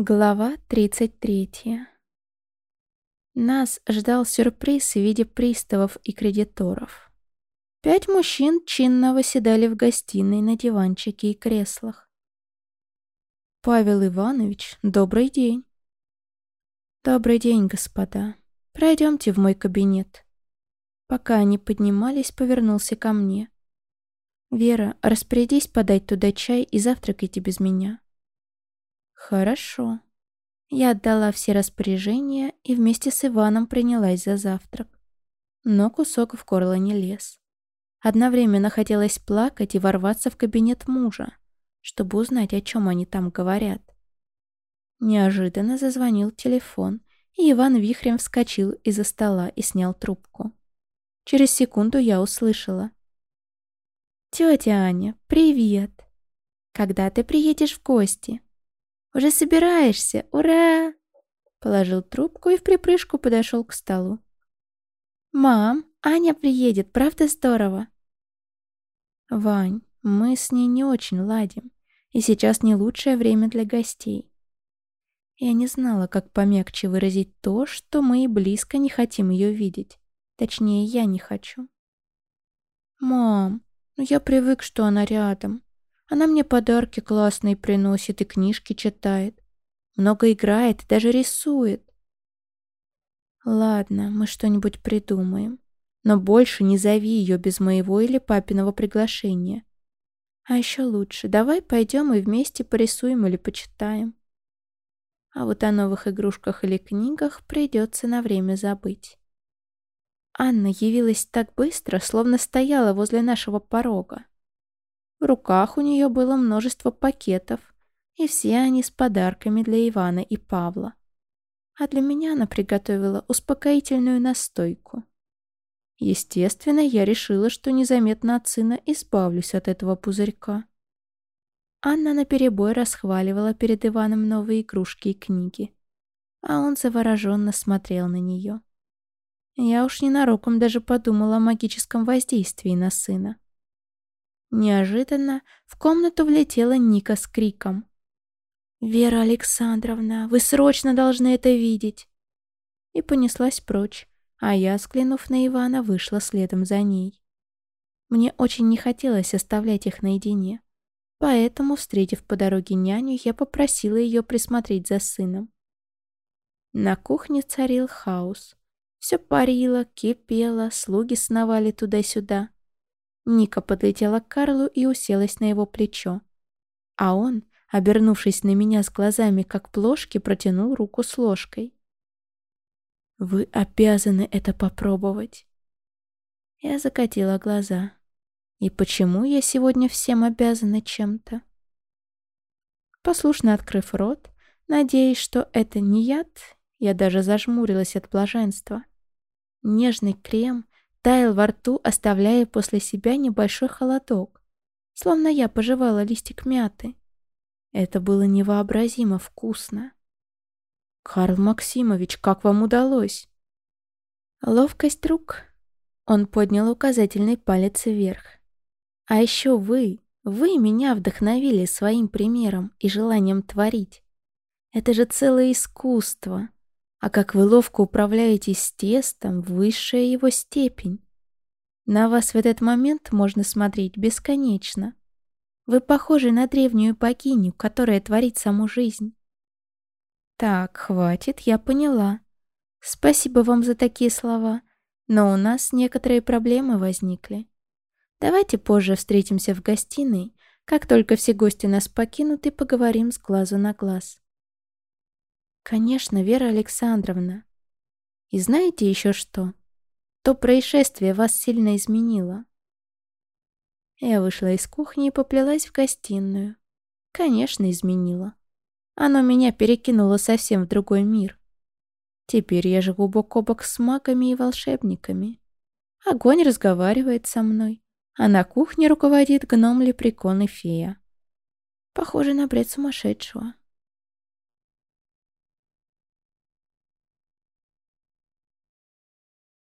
Глава 33. Нас ждал сюрприз в виде приставов и кредиторов. Пять мужчин чинно восседали в гостиной на диванчике и креслах. «Павел Иванович, добрый день!» «Добрый день, господа. Пройдемте в мой кабинет». Пока они поднимались, повернулся ко мне. «Вера, распорядись подать туда чай и завтракайте без меня». «Хорошо». Я отдала все распоряжения и вместе с Иваном принялась за завтрак. Но кусок в горло не лез. Одновременно хотелось плакать и ворваться в кабинет мужа, чтобы узнать, о чем они там говорят. Неожиданно зазвонил телефон, и Иван вихрем вскочил из-за стола и снял трубку. Через секунду я услышала. «Тетя Аня, привет! Когда ты приедешь в гости?» Уже собираешься? Ура!» Положил трубку и в припрыжку подошел к столу. «Мам, Аня приедет, правда здорово?» «Вань, мы с ней не очень ладим, и сейчас не лучшее время для гостей». Я не знала, как помягче выразить то, что мы и близко не хотим ее видеть. Точнее, я не хочу. «Мам, ну я привык, что она рядом. Она мне подарки классные приносит и книжки читает. Много играет и даже рисует. Ладно, мы что-нибудь придумаем. Но больше не зови ее без моего или папиного приглашения. А еще лучше, давай пойдем и вместе порисуем или почитаем. А вот о новых игрушках или книгах придется на время забыть. Анна явилась так быстро, словно стояла возле нашего порога. В руках у нее было множество пакетов, и все они с подарками для Ивана и Павла. А для меня она приготовила успокоительную настойку. Естественно, я решила, что незаметно от сына избавлюсь от этого пузырька. Анна наперебой расхваливала перед Иваном новые игрушки и книги, а он завороженно смотрел на нее. Я уж ненароком даже подумала о магическом воздействии на сына. Неожиданно в комнату влетела Ника с криком. «Вера Александровна, вы срочно должны это видеть!» И понеслась прочь, а я, взглянув на Ивана, вышла следом за ней. Мне очень не хотелось оставлять их наедине, поэтому, встретив по дороге няню, я попросила ее присмотреть за сыном. На кухне царил хаос. Все парило, кипело, слуги сновали туда-сюда. Ника подлетела к Карлу и уселась на его плечо. А он, обернувшись на меня с глазами, как плошки, протянул руку с ложкой. «Вы обязаны это попробовать». Я закатила глаза. «И почему я сегодня всем обязана чем-то?» Послушно открыв рот, надеясь, что это не яд, я даже зажмурилась от блаженства. Нежный крем таял во рту, оставляя после себя небольшой холодок, словно я пожевала листик мяты. Это было невообразимо вкусно. «Карл Максимович, как вам удалось?» «Ловкость рук». Он поднял указательный палец вверх. «А еще вы, вы меня вдохновили своим примером и желанием творить. Это же целое искусство. А как вы ловко управляетесь с тестом, высшая его степень. На вас в этот момент можно смотреть бесконечно. Вы похожи на древнюю богиню, которая творит саму жизнь. Так, хватит, я поняла. Спасибо вам за такие слова, но у нас некоторые проблемы возникли. Давайте позже встретимся в гостиной, как только все гости нас покинут, и поговорим с глазу на глаз. Конечно, Вера Александровна. И знаете еще что? То происшествие вас сильно изменило. Я вышла из кухни и поплелась в гостиную. Конечно, изменило. Оно меня перекинуло совсем в другой мир. Теперь я живу бок о бок с магами и волшебниками. Огонь разговаривает со мной, а на кухне руководит гном Лепрекон и фея. Похоже на бред сумасшедшего.